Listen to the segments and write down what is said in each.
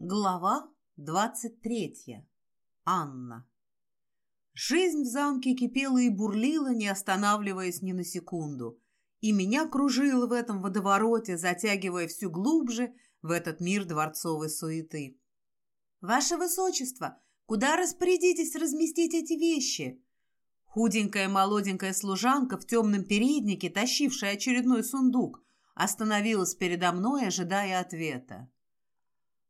Глава двадцать третья. Анна. Жизнь в замке кипела и бурлила, не останавливаясь ни на секунду, и меня кружило в этом водовороте, затягивая все глубже в этот мир дворцовой суеты. «Ваше Высочество, куда распорядитесь разместить эти вещи?» Худенькая молоденькая служанка в темном переднике, тащившая очередной сундук, остановилась передо мной, ожидая ответа.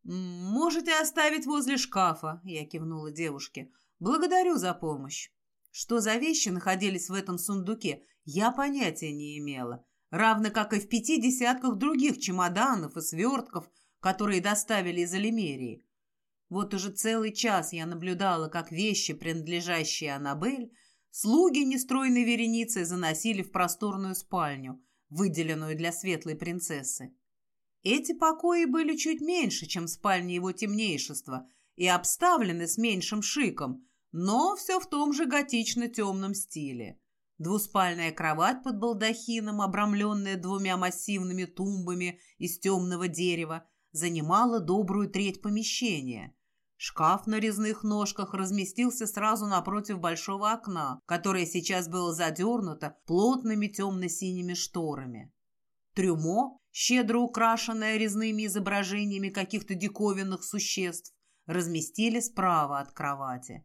«Можете оставить возле шкафа», — я кивнула девушке. «Благодарю за помощь». Что за вещи находились в этом сундуке, я понятия не имела, равно как и в пяти десятках других чемоданов и свертков, которые доставили из Алимерии. Вот уже целый час я наблюдала, как вещи, принадлежащие Аннабель, слуги нестройной вереницей заносили в просторную спальню, выделенную для светлой принцессы. Эти покои были чуть меньше, чем спальни его темнейшества, и обставлены с меньшим шиком, но все в том же готично-темном стиле. Двуспальная кровать под балдахином, обрамленная двумя массивными тумбами из темного дерева, занимала добрую треть помещения. Шкаф на резных ножках разместился сразу напротив большого окна, которое сейчас было задернуто плотными темно-синими шторами. Трюмо, щедро украшенное резными изображениями каких-то диковинных существ, разместили справа от кровати.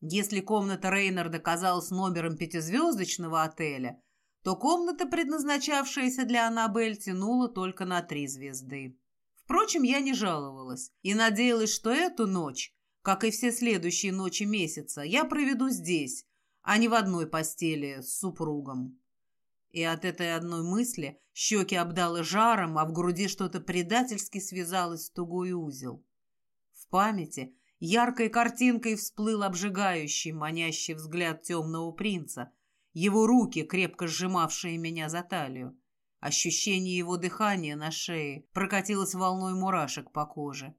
Если комната Рейнарда казалась номером пятизвездочного отеля, то комната, предназначавшаяся для Аннабель, тянула только на три звезды. Впрочем, я не жаловалась и надеялась, что эту ночь, как и все следующие ночи месяца, я проведу здесь, а не в одной постели с супругом. И от этой одной мысли щеки обдало жаром, а в груди что-то предательски связалось в тугой узел. В памяти яркой картинкой всплыл обжигающий, манящий взгляд темного принца, его руки, крепко сжимавшие меня за талию. Ощущение его дыхания на шее прокатилось волной мурашек по коже.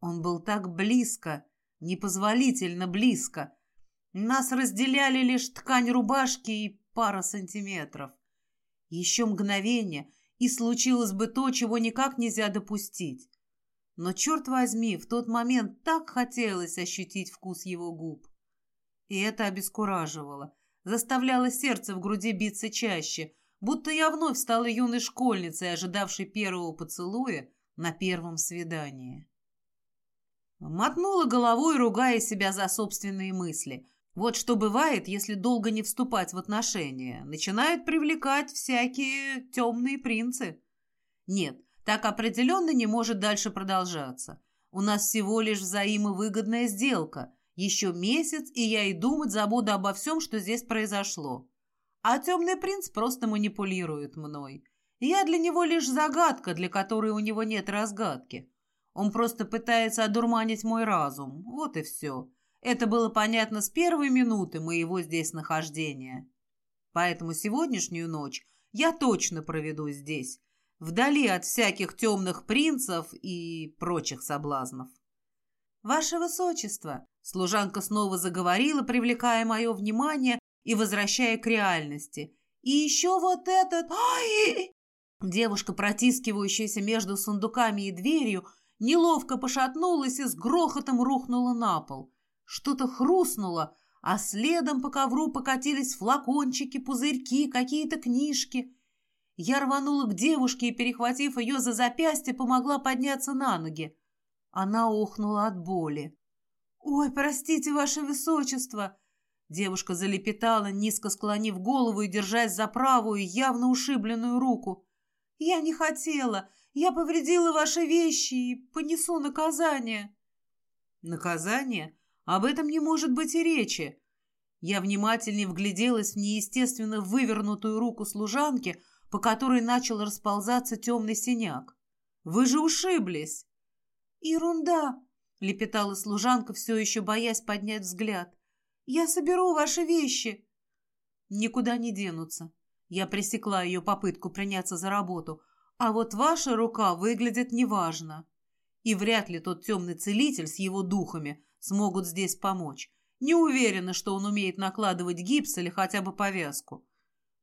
Он был так близко, непозволительно близко. Нас разделяли лишь ткань рубашки и пара сантиметров. Еще мгновение, и случилось бы то, чего никак нельзя допустить. Но, черт возьми, в тот момент так хотелось ощутить вкус его губ. И это обескураживало, заставляло сердце в груди биться чаще, будто я вновь стала юной школьницей, ожидавшей первого поцелуя на первом свидании. Мотнула головой, ругая себя за собственные мысли – вот что бывает, если долго не вступать в отношения. Начинают привлекать всякие темные принцы. Нет, так определенно не может дальше продолжаться. У нас всего лишь взаимовыгодная сделка. Еще месяц, и я и думать забуду обо всем, что здесь произошло. А темный принц просто манипулирует мной. Я для него лишь загадка, для которой у него нет разгадки. Он просто пытается одурманить мой разум. Вот и все. Это было понятно с первой минуты моего здесь нахождения. Поэтому сегодняшнюю ночь я точно проведу здесь, вдали от всяких темных принцев и прочих соблазнов. «Ваше Высочество!» Служанка снова заговорила, привлекая мое внимание и возвращая к реальности. «И еще вот этот...» Ай! Девушка, протискивающаяся между сундуками и дверью, неловко пошатнулась и с грохотом рухнула на пол. Что-то хрустнуло, а следом по ковру покатились флакончики, пузырьки, какие-то книжки. Я рванула к девушке и, перехватив ее за запястье, помогла подняться на ноги. Она охнула от боли. «Ой, простите, ваше высочество!» Девушка залепетала, низко склонив голову и держась за правую, явно ушибленную руку. «Я не хотела. Я повредила ваши вещи и понесу наказание». «Наказание? Об этом не может быть и речи. Я внимательнее вгляделась в неестественно вывернутую руку служанки, по которой начал расползаться темный синяк. «Вы же ушиблись!» «Ерунда!» — лепетала служанка, все еще боясь поднять взгляд. «Я соберу ваши вещи!» «Никуда не денутся!» Я пресекла ее попытку приняться за работу. «А вот ваша рука выглядит неважно!» И вряд ли тот темный целитель с его духами смогут здесь помочь. Не уверена, что он умеет накладывать гипс или хотя бы повязку.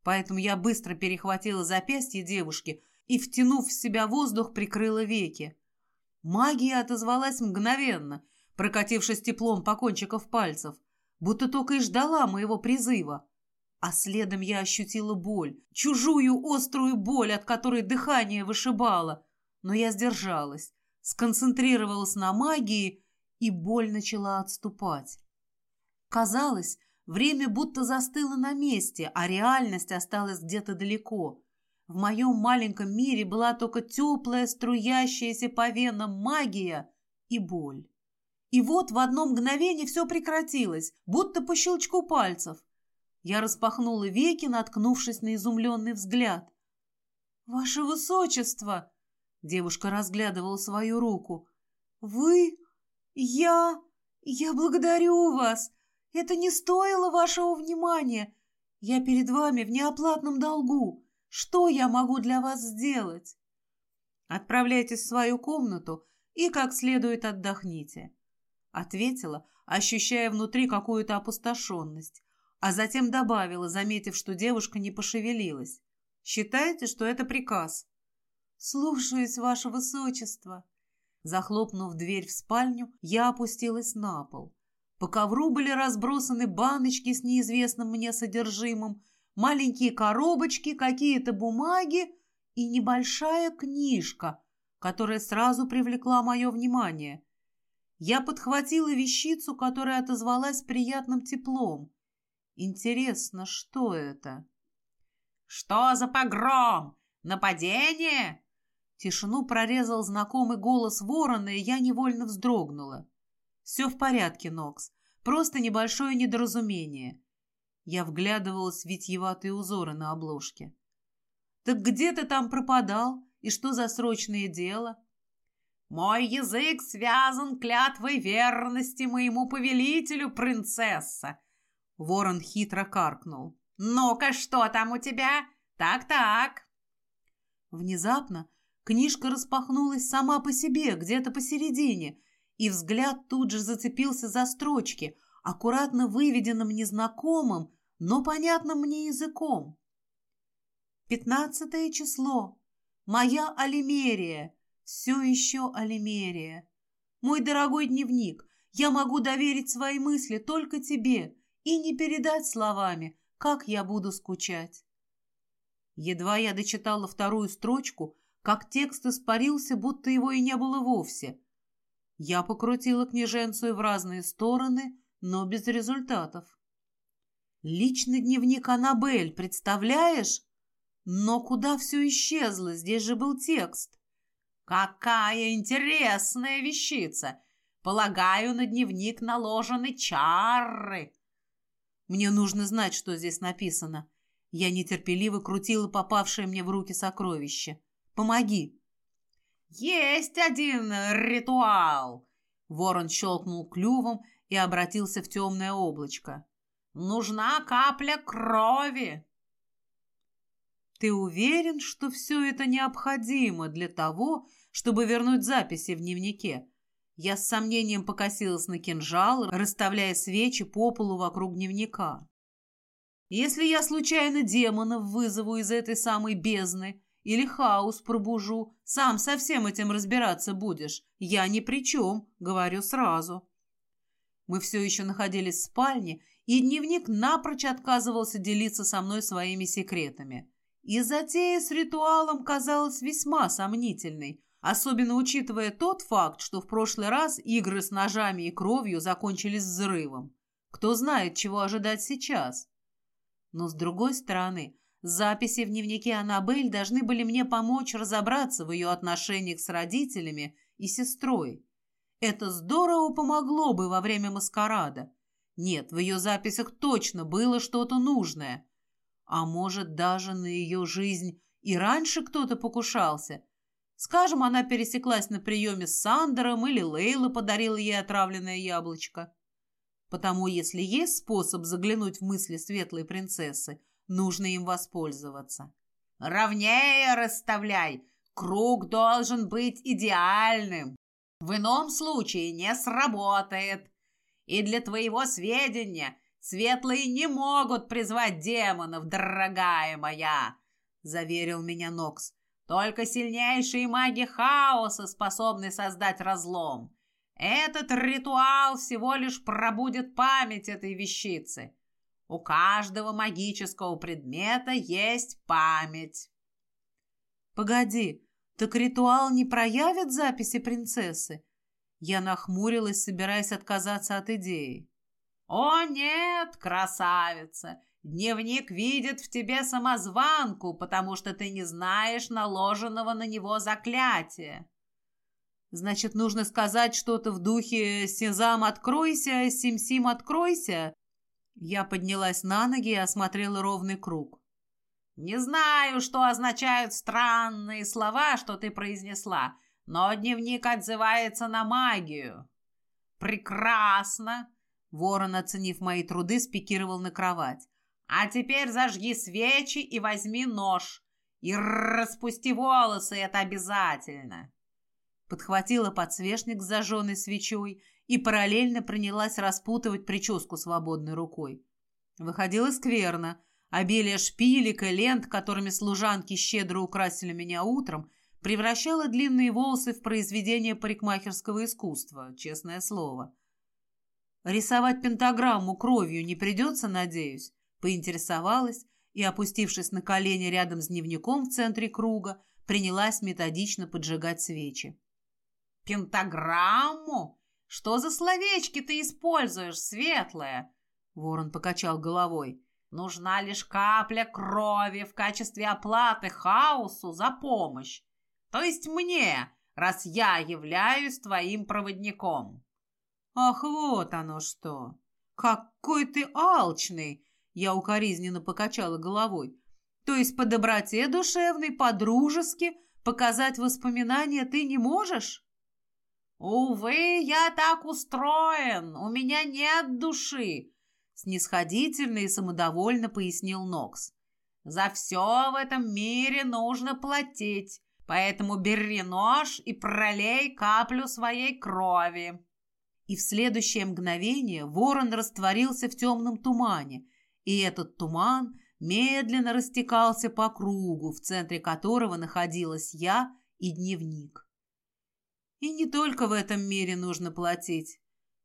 Поэтому я быстро перехватила запястье девушки и, втянув в себя воздух, прикрыла веки. Магия отозвалась мгновенно, прокатившись теплом по кончиков пальцев, будто только и ждала моего призыва. А следом я ощутила боль, чужую острую боль, от которой дыхание вышибало. Но я сдержалась, сконцентрировалась на магии, и боль начала отступать. Казалось, время будто застыло на месте, а реальность осталась где-то далеко. В моем маленьком мире была только теплая, струящаяся по венам магия и боль. И вот в одно мгновение все прекратилось, будто по щелчку пальцев. Я распахнула веки, наткнувшись на изумленный взгляд. «Ваше Высочество!» Девушка разглядывала свою руку. «Вы? Я? Я благодарю вас! Это не стоило вашего внимания! Я перед вами в неоплатном долгу! Что я могу для вас сделать?» «Отправляйтесь в свою комнату и как следует отдохните», — ответила, ощущая внутри какую-то опустошенность а затем добавила, заметив, что девушка не пошевелилась. «Считаете, что это приказ?» «Слушаюсь, ваше высочество». Захлопнув дверь в спальню, я опустилась на пол. По ковру были разбросаны баночки с неизвестным мне содержимым, маленькие коробочки, какие-то бумаги и небольшая книжка, которая сразу привлекла мое внимание. Я подхватила вещицу, которая отозвалась приятным теплом. Интересно, что это? «Что за погром? Нападение?» Тишину прорезал знакомый голос ворона, и я невольно вздрогнула. «Все в порядке, Нокс. Просто небольшое недоразумение». Я вглядывалась в витьеватые узоры на обложке. «Так где ты там пропадал? И что за срочное дело?» «Мой язык связан клятвой верности моему повелителю, принцесса!» Ворон хитро каркнул. «Ну-ка, что там у тебя? Так-так!» Внезапно книжка распахнулась сама по себе, где-то посередине, и взгляд тут же зацепился за строчки, аккуратно выведенным незнакомым, но понятным мне языком. Пятнадцатое число. Моя Алимерия. Все еще Алимерия. Мой дорогой дневник, я могу доверить свои мысли только тебе и не передать словами, как я буду скучать. Едва я дочитала вторую строчку, как текст испарился, будто его и не было вовсе. Я покрутила княженцию в разные стороны, но без результатов. Личный дневник Аннабель, представляешь? Но куда все исчезло? Здесь же был текст. Какая интересная вещица! Полагаю, на дневник наложены чары. Мне нужно знать, что здесь написано. Я нетерпеливо крутила попавшее мне в руки сокровище. Помоги. Есть один ритуал. Ворон щелкнул клювом и обратился в темное облачко. Нужна капля крови. Ты уверен, что все это необходимо для того, чтобы вернуть записи в дневнике? Я с сомнением покосилась на кинжал, расставляя свечи по полу вокруг дневника. Если я случайно демонов вызову из этой самой бездны или хаос пробужу, сам со всем этим разбираться будешь. Я ни при чем, говорю сразу. Мы все еще находились в спальне, и дневник напрочь отказывался делиться со мной своими секретами. И затея с ритуалом казалась весьма сомнительной, Особенно учитывая тот факт, что в прошлый раз игры с ножами и кровью закончились взрывом. Кто знает, чего ожидать сейчас. Но с другой стороны, записи в дневнике Аннабель должны были мне помочь разобраться в ее отношениях с родителями и сестрой. Это здорово помогло бы во время маскарада. Нет, в ее записях точно было что-то нужное. А может, даже на ее жизнь и раньше кто-то покушался – Скажем, она пересеклась на приеме с Сандером или Лейла подарила ей отравленное яблочко. Потому, если есть способ заглянуть в мысли светлой принцессы, нужно им воспользоваться. «Ровнее расставляй! Круг должен быть идеальным! В ином случае не сработает! И для твоего сведения, светлые не могут призвать демонов, дорогая моя!» — заверил меня Нокс. Только сильнейшие маги хаоса способны создать разлом. Этот ритуал всего лишь пробудет память этой вещицы. У каждого магического предмета есть память. Погоди, так ритуал не проявит записи принцессы? Я нахмурилась, собираясь отказаться от идеи. «О нет, красавица! Дневник видит в тебе самозванку, потому что ты не знаешь наложенного на него заклятия». «Значит, нужно сказать что-то в духе «Сезам, откройся! Сим-Сим, откройся!» Я поднялась на ноги и осмотрела ровный круг. «Не знаю, что означают странные слова, что ты произнесла, но дневник отзывается на магию». «Прекрасно!» Ворон, оценив мои труды, спикировал на кровать. «А теперь зажги свечи и возьми нож. И распусти волосы, это обязательно!» Подхватила подсвечник с зажженной свечой и параллельно принялась распутывать прическу свободной рукой. Выходило скверно. Обилие шпилек и лент, которыми служанки щедро украсили меня утром, превращало длинные волосы в произведение парикмахерского искусства, честное слово. Рисовать пентаграмму кровью не придется, надеюсь, поинтересовалась и, опустившись на колени рядом с дневником в центре круга, принялась методично поджигать свечи. «Пентаграмму? Что за словечки ты используешь, светлая?» Ворон покачал головой. Нужна лишь капля крови в качестве оплаты хаосу за помощь. То есть мне, раз я являюсь твоим проводником. Ах, вот оно что! Какой ты алчный! Я укоризненно покачала головой. То есть по доброте душевной, по-дружески показать воспоминания ты не можешь? Увы, я так устроен, у меня нет души, снисходительно и самодовольно пояснил Нокс. «За все в этом мире нужно платить, поэтому бери нож и пролей каплю своей крови». И в следующее мгновение ворон растворился в темном тумане, и этот туман медленно растекался по кругу, в центре которого находилась я и дневник. И не только в этом мире нужно платить.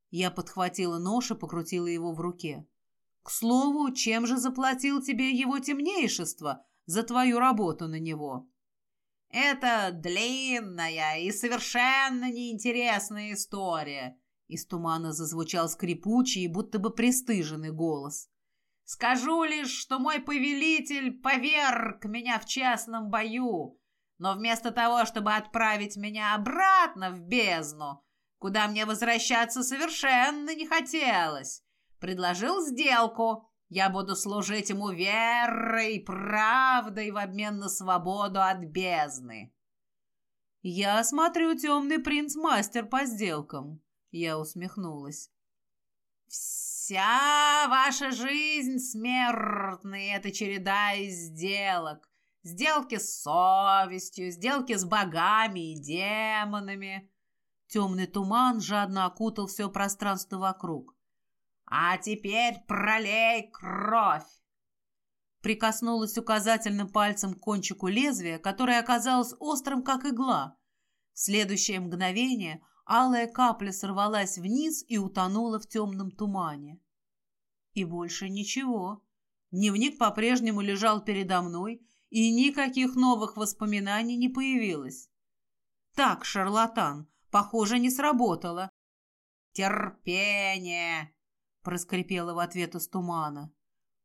Я подхватила нож и покрутила его в руке. «К слову, чем же заплатил тебе его темнейшество за твою работу на него?» «Это длинная и совершенно неинтересная история», из тумана зазвучал скрипучий будто бы пристыженный голос. «Скажу лишь, что мой повелитель поверг меня в частном бою, но вместо того, чтобы отправить меня обратно в бездну, куда мне возвращаться совершенно не хотелось. Предложил сделку. Я буду служить ему верой и правдой в обмен на свободу от бездны. «Я смотрю, темный принц мастер по сделкам», — я усмехнулась. «Вся ваша жизнь, смертный, это череда из сделок. Сделки с совестью, сделки с богами и демонами. Темный туман жадно окутал все пространство вокруг. «А теперь пролей кровь!» Прикоснулась указательным пальцем к кончику лезвия, которое оказалось острым, как игла. В следующее мгновение алая капля сорвалась вниз и утонула в темном тумане. И больше ничего. Дневник по-прежнему лежал передо мной, и никаких новых воспоминаний не появилось. «Так, шарлатан, Похоже, не сработало. «Терпение!» — проскрипело в ответ из тумана.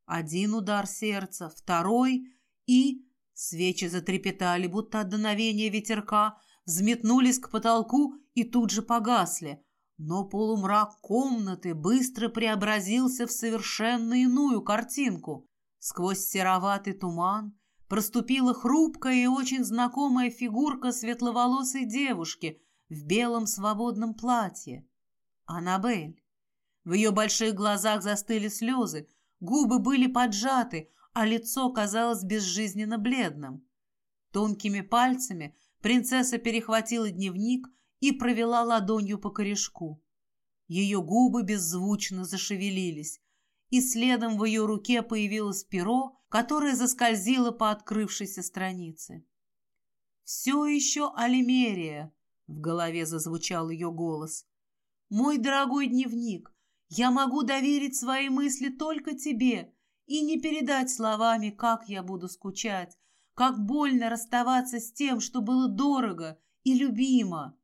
Один удар сердца, второй и... Свечи затрепетали, будто от дуновения ветерка, взметнулись к потолку и тут же погасли. Но полумрак комнаты быстро преобразился в совершенно иную картинку. Сквозь сероватый туман проступила хрупкая и очень знакомая фигурка светловолосой девушки в белом свободном платье. Аннабель. В ее больших глазах застыли слезы, губы были поджаты, а лицо казалось безжизненно бледным. Тонкими пальцами принцесса перехватила дневник и провела ладонью по корешку. Ее губы беззвучно зашевелились, и следом в ее руке появилось перо, которое заскользило по открывшейся странице. Все еще Алимерия, в голове зазвучал ее голос. Мой дорогой дневник, я могу доверить свои мысли только тебе и не передать словами, как я буду скучать, как больно расставаться с тем, что было дорого и любимо.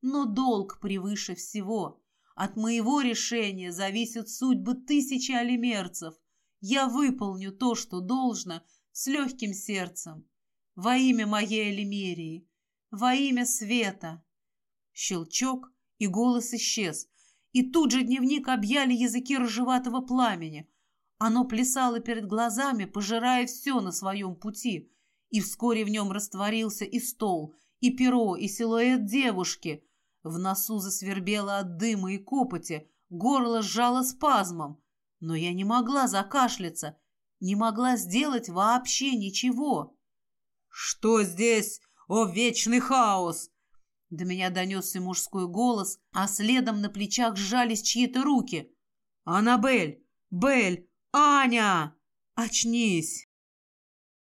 Но долг превыше всего. От моего решения зависят судьбы тысячи алимерцев. Я выполню то, что должно, с легким сердцем. Во имя моей Алимерии, во имя света. Щелчок, и голос исчез. И тут же дневник объяли языки рыжеватого пламени. Оно плясало перед глазами, пожирая все на своем пути. И вскоре в нем растворился и стол, и перо, и силуэт девушки. В носу засвербело от дыма и копоти, горло сжало спазмом. Но я не могла закашляться, не могла сделать вообще ничего. «Что здесь, о вечный хаос?» До меня донесся мужской голос, а следом на плечах сжались чьи-то руки. «Аннабель! Бель! Аня! Очнись!»